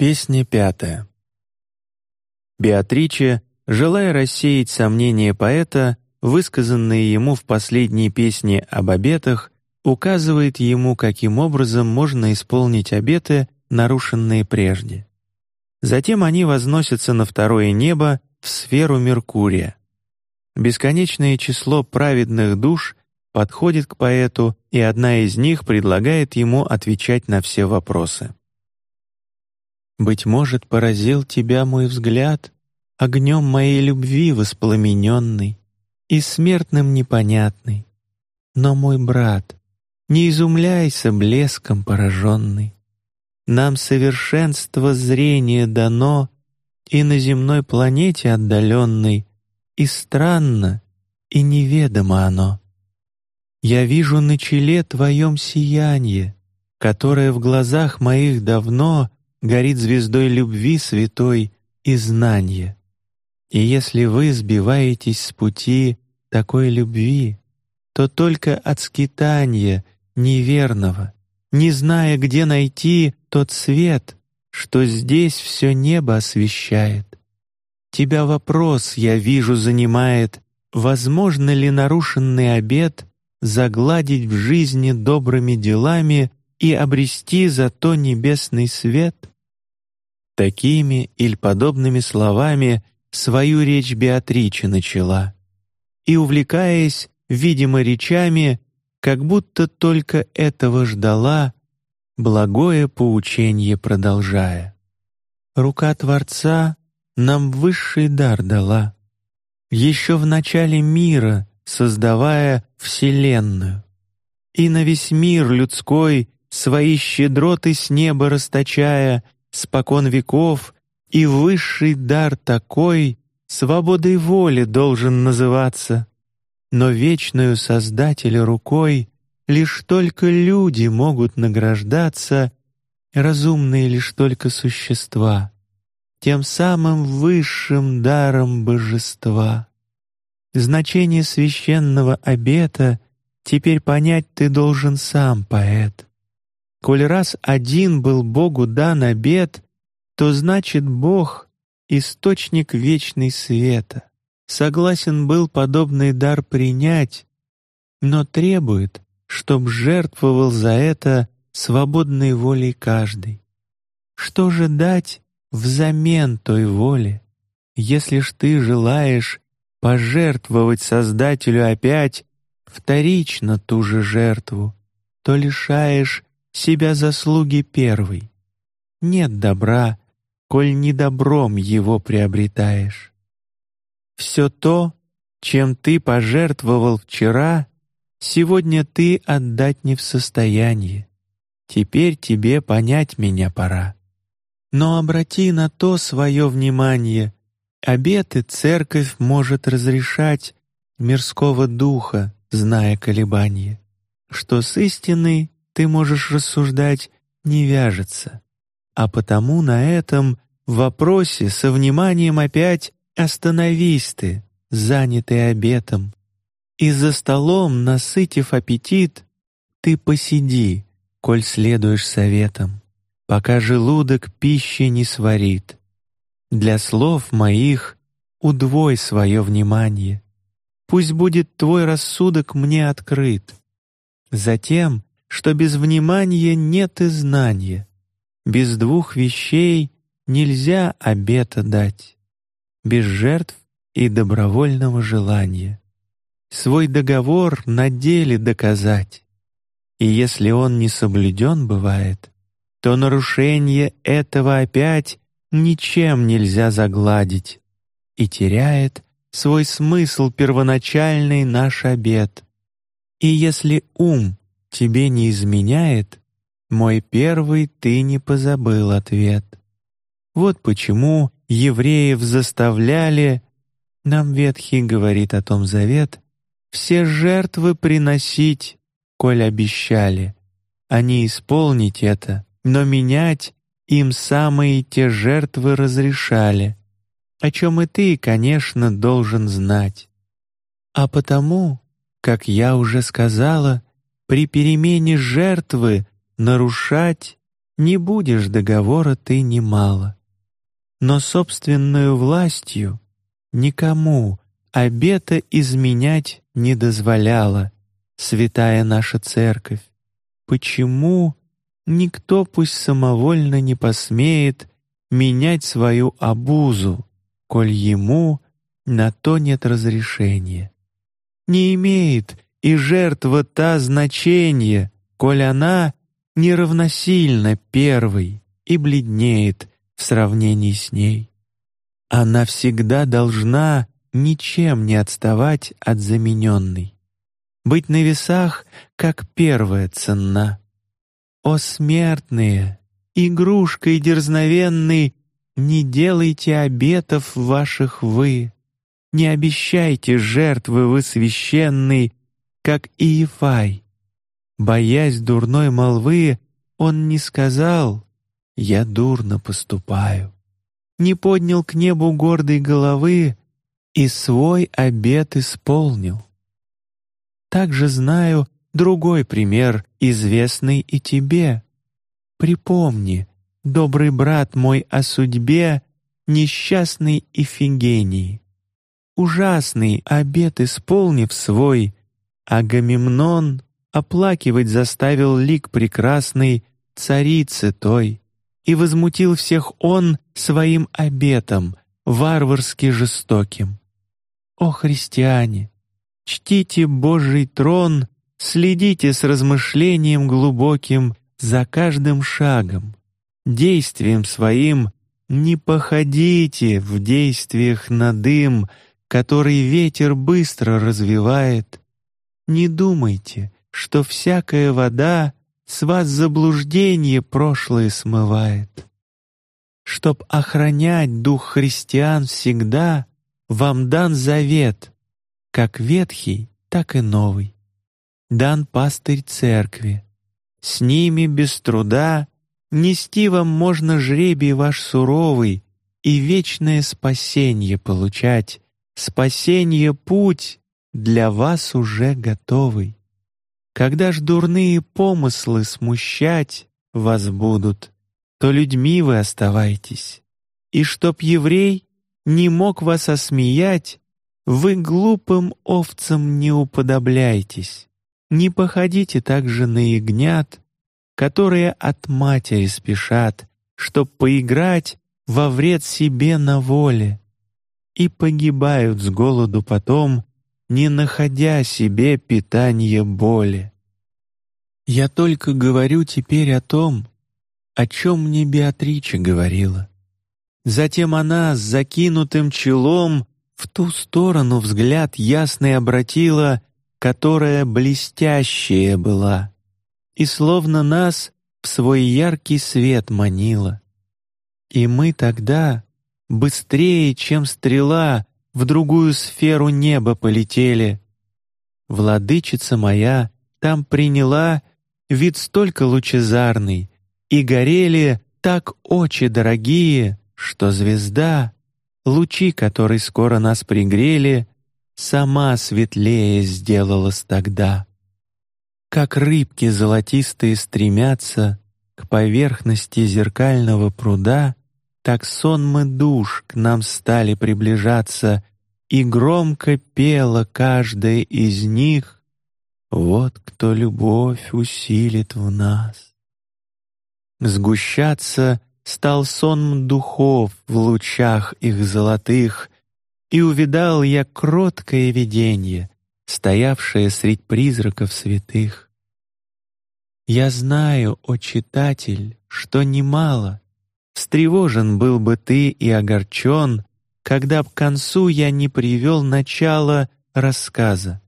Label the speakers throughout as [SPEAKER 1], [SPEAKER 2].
[SPEAKER 1] Песня пятая. Беатриче, желая рассеять сомнения поэта, высказанные ему в последней песне об обетах, указывает ему, каким образом можно исполнить обеты, нарушенные прежде. Затем они возносятся на второе небо в сферу Меркурия. Бесконечное число праведных душ подходит к поэту, и одна из них предлагает ему отвечать на все вопросы. Быть может, поразил тебя мой взгляд, огнем моей любви воспламененный и смертным непонятный. Но мой брат, не изумляйся блеском пораженный. Нам совершенство зрения дано и на земной планете отдаленной, и странно, и неведомо оно. Я вижу на челе твоем сияние, которое в глазах моих давно горит звездой любви святой и знания. И если вы сбиваетесь с пути такой любви, то только от скитания неверного, не зная, где найти тот свет, что здесь все небо освещает. Тебя вопрос, я вижу, занимает, возможно ли нарушенный обет загладить в жизни добрыми делами и обрести зато небесный свет? Такими или подобными словами свою речь Беатриче начала, и, увлекаясь, видимо, речами, как будто только этого ждала, благое поучение продолжая. Рука Творца нам высший дар дала, еще в начале мира создавая вселенную, и на весь мир людской свои щедроты с неба расточая — спокон веков, и высший дар такой свободой воли должен называться. Но вечную Создателя рукой лишь только люди могут награждаться, разумные лишь только существа, тем самым высшим даром божества. Значение священного обета теперь понять ты должен сам, поэт. Коль раз один был Богу дан обет, то значит Бог — источник вечный света. Согласен был подобный дар принять, но требует, чтоб жертвовал за это свободной волей каждый. Что же дать взамен той воле, если ж ты желаешь пожертвовать Создателю опять вторично ту же жертву, то лишаешь себя заслуги первый. Нет добра, коль не добром его приобретаешь. Все то, чем ты пожертвовал вчера, сегодня ты отдать не в состоянии. Теперь тебе понять меня пора. Но обрати на то свое внимание. Обеты церковь может разрешать мирского духа, зная колебания, что с истиной ты можешь рассуждать, не вяжется. А потому на этом вопросе со вниманием опять остановись ты, занятый обетом, и за столом, насытив аппетит, ты посиди, коль следуешь советам, пока желудок пищи не сварит. Для слов моих удвой свое внимание, пусть будет твой рассудок мне открыт. Затем что без внимания нет и знания, без двух вещей нельзя обета дать, без жертв и добровольного желания. Свой договор на деле доказать, и если он не соблюден бывает, то нарушение этого опять ничем нельзя загладить и теряет свой смысл первоначальный наш обет. И если ум тебе не изменяет, мой первый ты не позабыл ответ. Вот почему евреев заставляли, нам Ветхий говорит о том завет, все жертвы приносить, коль обещали, не исполнить это, но менять им самые те жертвы разрешали, о чем и ты, конечно, должен знать. А потому, как я уже сказала, при перемене жертвы нарушать не будешь договора ты немало. Но собственную властью никому обета изменять не дозволяла святая наша церковь. Почему никто пусть самовольно не посмеет менять свою обузу, коль ему на то нет разрешения? Не имеет и жертва та значение, коль она неравносильно первой и бледнеет в сравнении с ней. Она всегда должна ничем не отставать от замененной, быть на весах, как первая ценна. О смертные, игрушкой дерзновенной, не делайте обетов ваших вы, не обещайте жертвы вы священной, как Иефай. Боясь дурной молвы, он не сказал «Я дурно поступаю», не поднял к небу гордой головы и свой обет исполнил. Также знаю другой пример, известный и тебе. Припомни, добрый брат мой, о судьбе несчастной Ифигении. Ужасный обет исполнив свой, Агамемнон оплакивать заставил лик прекрасной царицы той и возмутил всех он своим обетом варварски жестоким. О христиане, чтите Божий трон, следите с размышлением глубоким за каждым шагом, действием своим не походите в действиях на дым, который ветер быстро развивает не думайте, что всякая вода с вас заблуждение прошлое смывает. Чтоб охранять дух христиан всегда, вам дан завет, как ветхий, так и новый. Дан пастырь церкви. С ними без труда нести вам можно жребий ваш суровый и вечное спасение получать. Спасение путь для вас уже готовый. Когда ж дурные помыслы смущать вас будут, то людьми вы оставайтесь. И чтоб еврей не мог вас осмеять, вы глупым овцам не уподобляйтесь. Не походите также на ягнят, которые от матери спешат, чтоб поиграть во вред себе на воле, и погибают с голоду потом, не находя себе питания боли. Я только говорю теперь о том, о чем мне Беатрича говорила. Затем она с закинутым челом в ту сторону взгляд ясный обратила, которая блестящая была, и словно нас в свой яркий свет манила. И мы тогда быстрее, чем стрела, в другую сферу неба полетели. Владычица моя там приняла вид столько лучезарный, и горели так очи дорогие, что звезда, лучи которой скоро нас пригрели, сама светлее сделалась тогда. Как рыбки золотистые стремятся к поверхности зеркального пруда, так сонмы душ к нам стали приближаться, и громко пела каждая из них «Вот кто любовь усилит в нас». Сгущаться стал сон духов в лучах их золотых, и увидал я кроткое видение, стоявшее средь призраков святых. Я знаю, о читатель, что немало Встревожен был бы ты и огорчен, когда б к концу я не привел начало рассказа.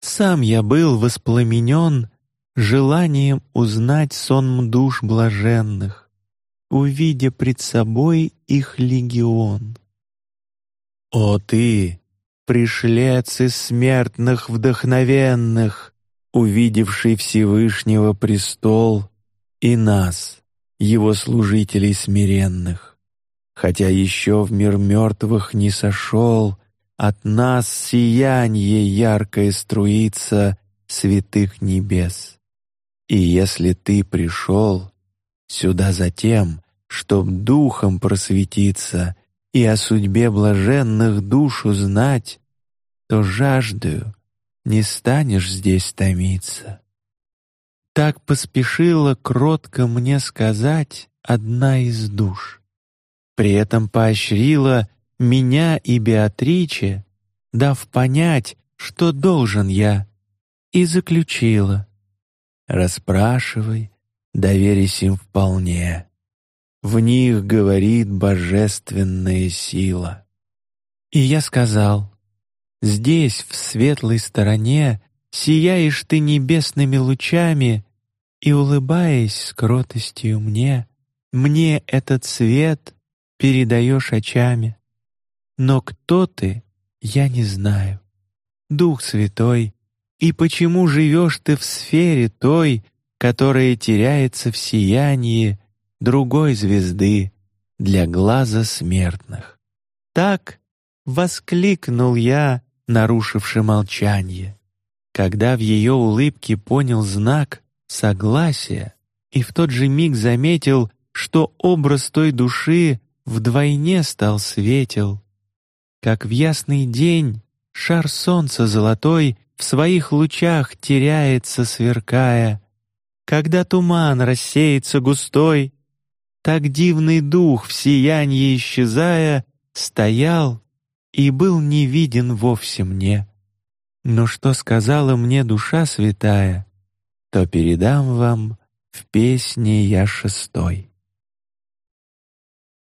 [SPEAKER 1] Сам я был воспламенен желанием узнать сон душ блаженных, увидя пред собой их легион. О ты, пришлец из смертных вдохновенных, увидевший Всевышнего престол и нас, его служителей смиренных. Хотя еще в мир мертвых не сошел, от нас сияние яркое струится святых небес. И если ты пришел, сюда затем, чтоб духом просветиться и о судьбе блаженных душ узнать, то жаждаю, не станешь здесь томиться. Так поспешила кротко мне сказать одна из душ. При этом поощрила меня и Беатриче, дав понять, что должен я, и заключила: расспрашивай, доверись им вполне. В них говорит божественная сила. И я сказал: здесь, в светлой стороне, сияешь ты небесными лучами, и улыбаясь с кротостью мне, мне этот свет передаешь очами. Но кто ты, я не знаю. Дух Святой, и почему живешь ты в сфере той, которая теряется в сиянии другой звезды для глаза смертных? Так воскликнул я, нарушивший молчание, когда в ее улыбке понял знак согласия и в тот же миг заметил, что образ той души вдвойне стал светел, как в ясный день шар солнца золотой в своих лучах теряется, сверкая, когда туман рассеется густой, так дивный дух в сиянии исчезая стоял и был не виден вовсе мне. Но что сказала мне душа святая, то передам вам в песне я шестой.